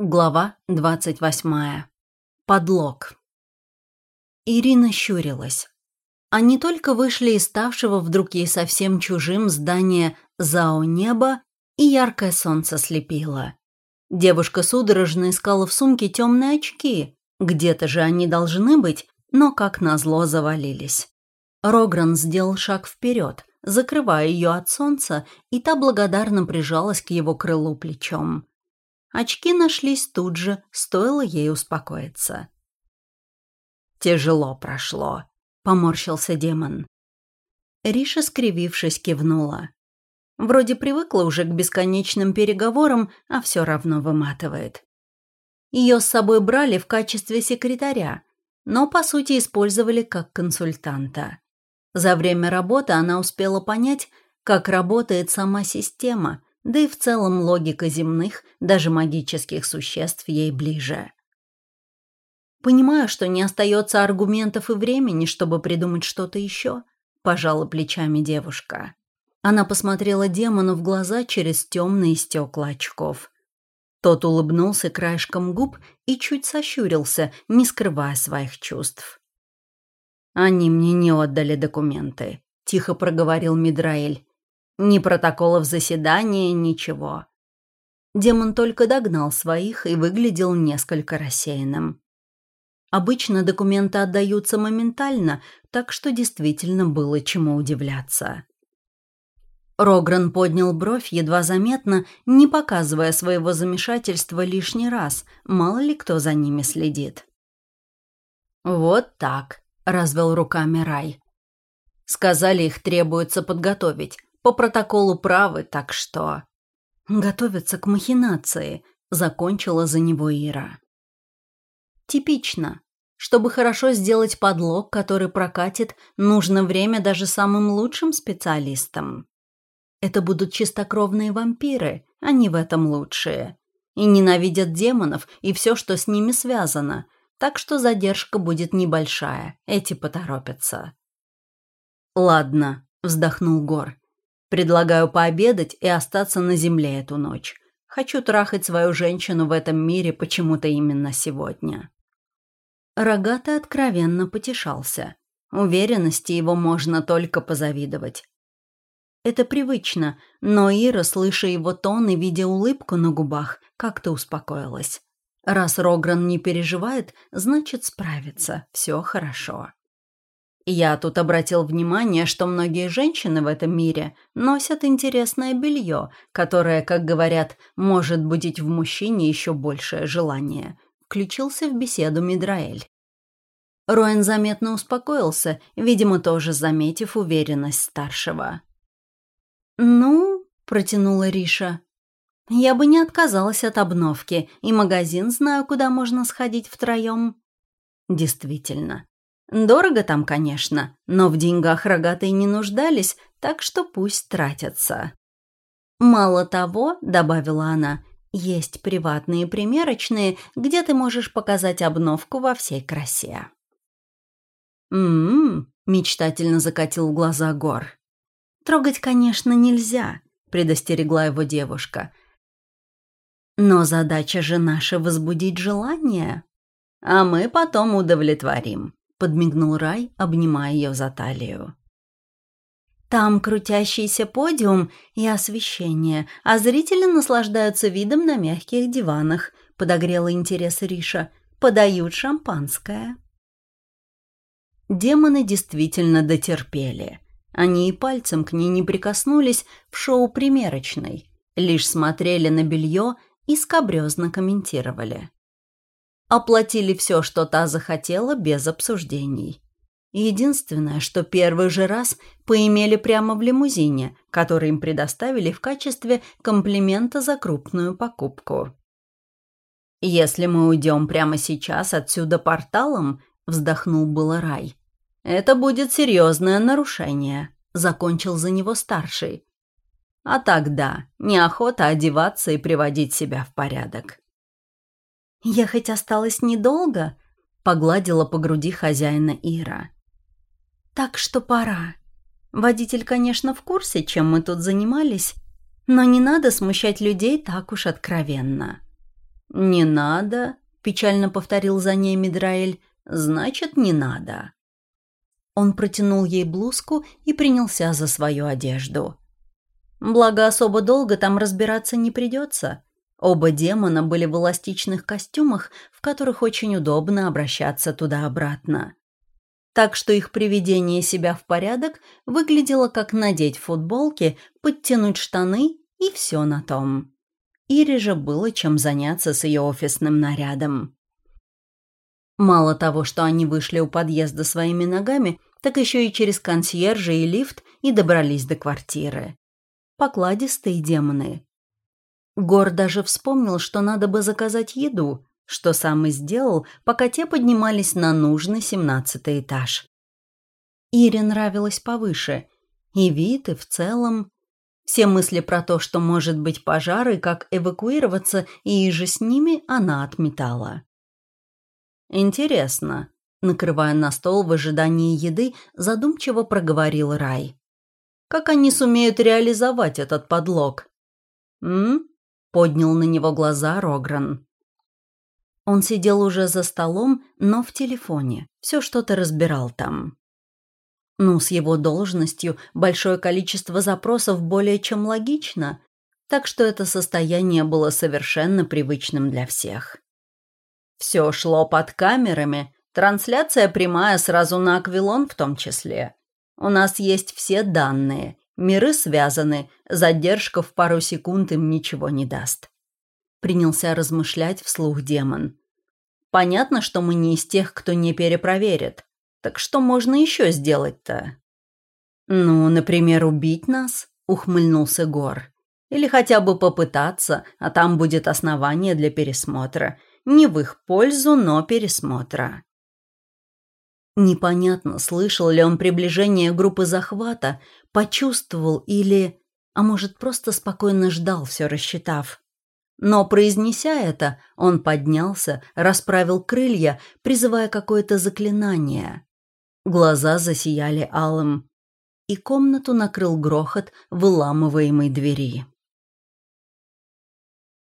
Глава двадцать восьмая. Подлог. Ирина щурилась. Они только вышли из ставшего вдруг ей совсем чужим здания «Зао небо», и яркое солнце слепило. Девушка судорожно искала в сумке темные очки. Где-то же они должны быть, но как назло завалились. Рогран сделал шаг вперед, закрывая ее от солнца, и та благодарно прижалась к его крылу плечом. Очки нашлись тут же, стоило ей успокоиться. «Тяжело прошло», — поморщился демон. Риша, скривившись, кивнула. Вроде привыкла уже к бесконечным переговорам, а все равно выматывает. Ее с собой брали в качестве секретаря, но, по сути, использовали как консультанта. За время работы она успела понять, как работает сама система, да и в целом логика земных, даже магических существ ей ближе. Понимаю, что не остается аргументов и времени, чтобы придумать что-то еще, пожала плечами девушка. Она посмотрела демону в глаза через темные стекла очков. Тот улыбнулся краешком губ и чуть сощурился, не скрывая своих чувств. «Они мне не отдали документы», — тихо проговорил Мидраэль. Ни протоколов заседания, ничего. Демон только догнал своих и выглядел несколько рассеянным. Обычно документы отдаются моментально, так что действительно было чему удивляться. Рогран поднял бровь едва заметно, не показывая своего замешательства лишний раз, мало ли кто за ними следит. «Вот так», — развел руками Рай. «Сказали, их требуется подготовить по протоколу правы, так что...» «Готовятся к махинации», — закончила за него Ира. «Типично. Чтобы хорошо сделать подлог, который прокатит, нужно время даже самым лучшим специалистам. Это будут чистокровные вампиры, они в этом лучшие. И ненавидят демонов и все, что с ними связано, так что задержка будет небольшая, эти поторопятся». «Ладно», — вздохнул Гор, Предлагаю пообедать и остаться на земле эту ночь. Хочу трахать свою женщину в этом мире почему-то именно сегодня». Рогатый откровенно потешался. Уверенности его можно только позавидовать. Это привычно, но Ира, слыша его тон и видя улыбку на губах, как-то успокоилась. Раз Рогран не переживает, значит справится, все хорошо. Я тут обратил внимание, что многие женщины в этом мире носят интересное белье, которое, как говорят, может будить в мужчине еще большее желание. Включился в беседу Мидраэль. Роэн заметно успокоился, видимо, тоже заметив уверенность старшего. «Ну», — протянула Риша, — «я бы не отказалась от обновки, и магазин знаю, куда можно сходить втроем». Действительно, Дорого там, конечно, но в деньгах рогатые не нуждались, так что пусть тратятся. «Мало того», — добавила она, — «есть приватные примерочные, где ты можешь показать обновку во всей красе». «М-м-м», мечтательно закатил глаза Гор. «Трогать, конечно, нельзя», — предостерегла его девушка. «Но задача же наша — возбудить желание, а мы потом удовлетворим», — подмигнул Рай, обнимая ее за талию. «Там крутящийся подиум и освещение, а зрители наслаждаются видом на мягких диванах», — подогрела интерес Риша. «Подают шампанское». Демоны действительно дотерпели. Они и пальцем к ней не прикоснулись в шоу примерочной, лишь смотрели на белье и скобрезно комментировали. Оплатили все, что та захотела, без обсуждений. Единственное, что первый же раз поимели прямо в лимузине, который им предоставили в качестве комплимента за крупную покупку. «Если мы уйдем прямо сейчас отсюда порталом», — вздохнул было Рай, — «это будет серьезное нарушение», — закончил за него старший. «А тогда неохота одеваться и приводить себя в порядок». «Я хоть осталась недолго», — погладила по груди хозяина Ира. «Так что пора. Водитель, конечно, в курсе, чем мы тут занимались, но не надо смущать людей так уж откровенно». «Не надо», — печально повторил за ней Мидраэль, — «значит, не надо». Он протянул ей блузку и принялся за свою одежду. Благо, особо долго там разбираться не придется. Оба демона были в эластичных костюмах, в которых очень удобно обращаться туда-обратно. Так что их приведение себя в порядок выглядело как надеть футболки, подтянуть штаны и все на том. Ире же было чем заняться с ее офисным нарядом. Мало того, что они вышли у подъезда своими ногами, так еще и через консьержа и лифт и добрались до квартиры. Покладистые демоны. Гор даже вспомнил, что надо бы заказать еду, что сам и сделал, пока те поднимались на нужный семнадцатый этаж. Ире нравилось повыше, и вид, и в целом. Все мысли про то, что может быть пожар и как эвакуироваться, и же с ними она отметала. «Интересно», — накрывая на стол в ожидании еды, задумчиво проговорил Рай. «Как они сумеют реализовать этот подлог?» «М?» — поднял на него глаза Рогран. Он сидел уже за столом, но в телефоне. Все что-то разбирал там. Ну, с его должностью большое количество запросов более чем логично, так что это состояние было совершенно привычным для всех. Все шло под камерами, трансляция прямая сразу на Аквилон в том числе. У нас есть все данные, миры связаны, задержка в пару секунд им ничего не даст. Принялся размышлять вслух демон. Понятно, что мы не из тех, кто не перепроверит. Так что можно еще сделать-то? Ну, например, убить нас, ухмыльнулся Гор. Или хотя бы попытаться, а там будет основание для пересмотра. Не в их пользу, но пересмотра. Непонятно, слышал ли он приближение группы захвата, почувствовал или... А может, просто спокойно ждал, все рассчитав. Но, произнеся это, он поднялся, расправил крылья, призывая какое-то заклинание. Глаза засияли алым, и комнату накрыл грохот выламываемой двери.